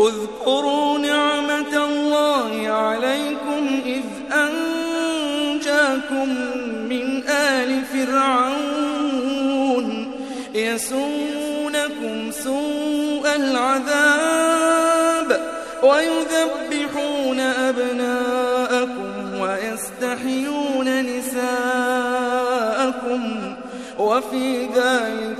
اذكروا نعمة الله عليكم إذ أنجاكم من آل فرعون يسونكم سوء العذاب ويذبحون أبناءكم ويستحيون نساءكم وفي ذلكم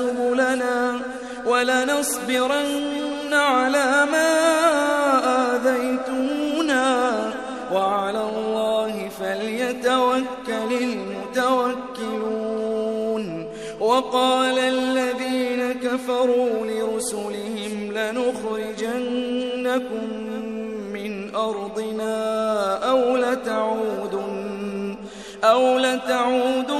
سبلنا ولنصبرن على ما آذيتمونا وعلى الله فليتوكل المتوكلون وقال الذين كفروا لرسلهم لنخرجنكم من أرضنا أو لتعودن أو لتعودن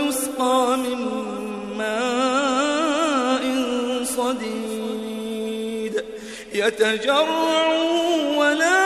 ويسقى من ماء صديد. يتجرع ولا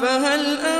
فهل أنتم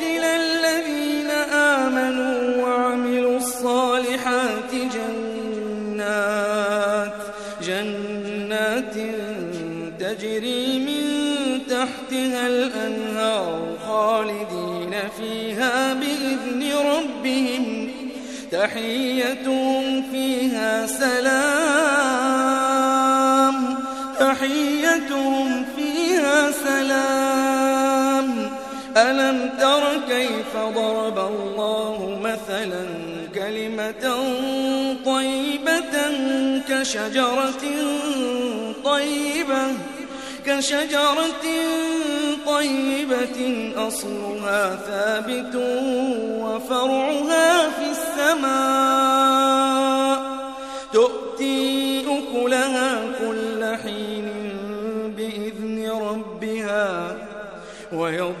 ربهم تحيتهم فيها سلام تحيتهم فيها سلام. ألم تر كيف ضرب الله مثلا كلمة طيبة كشجرة طيبة كشجرة طيبة أصلها ثابت وفرعها في السماء. تؤتي أكلها كل حين بإذن ربها ويضرب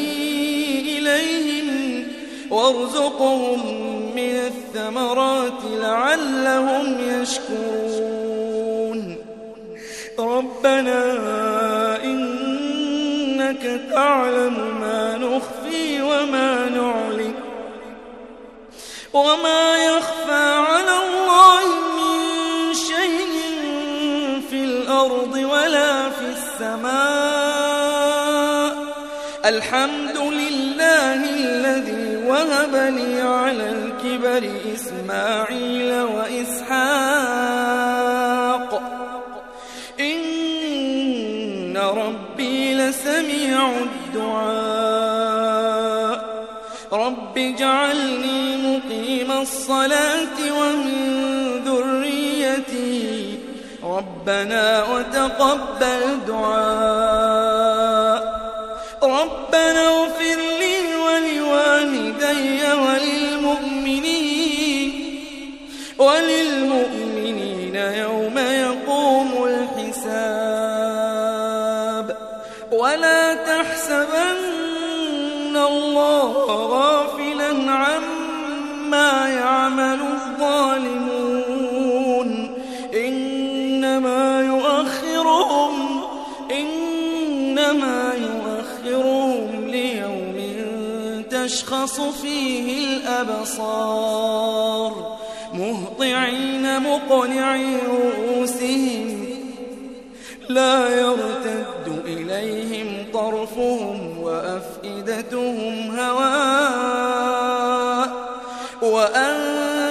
وارزقهم من الثمرات لعلهم يشكرون. ربنا إنك تعلم ما نخفي وما نعلن وما يخفى على الله من شيء في الأرض ولا في السماء. الحمد لله الذي وهب لي على الكبر إسماعيل وإسحاق. إن ربي لسميع الدعاء. رب اجعلني مقيم الصلاة ومن ذريتي. ربنا وتقبل دعاء. ربنا مهطعين مقنعي رؤوسهم. لا يرتد إليهم طرفهم وأفئدتهم هواء. وأنذر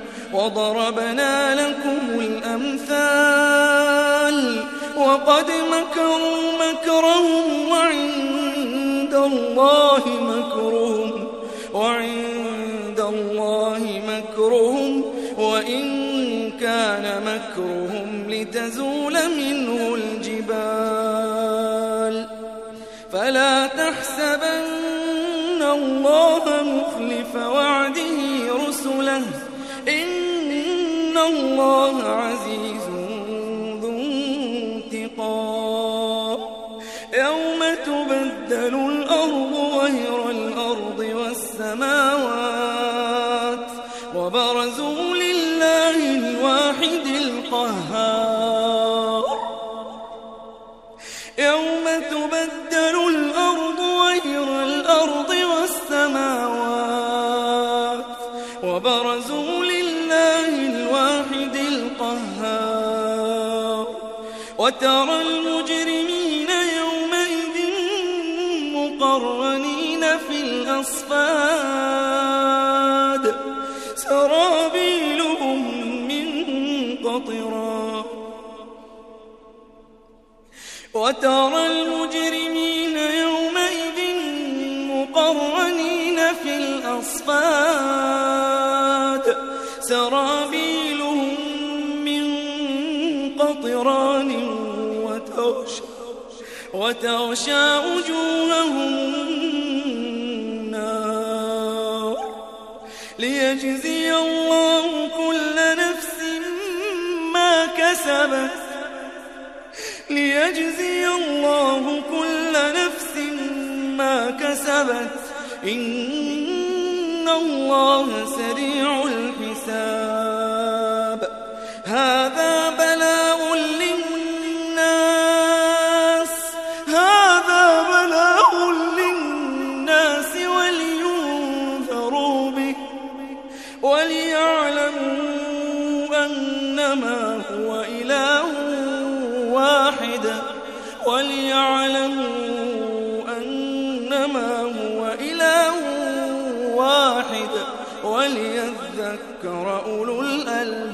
وضربنا لكم الأمثال وقد مكروا مكرهم وعند الله مكرهم وعند الله مكرهم وإن كان مكرهم لتزول الأرض غير الأرض والسماوات وبرزوا لله الواحد القهار. يوم تبدل الأرض غير الأرض والسماوات وبرزوا لله الواحد القهار. وترى المجرمين قطران وترى المجرمين يومئذ مقرنين في الأصفاد. سرابيلهم من قطران وتغشى, وتغشى وجوههم ليجزي الله كسبت ليجزي الله كل نفس ما كسبت. إن الله سريع الحساب. هذا بلاغ وليذكر أولو الألباب.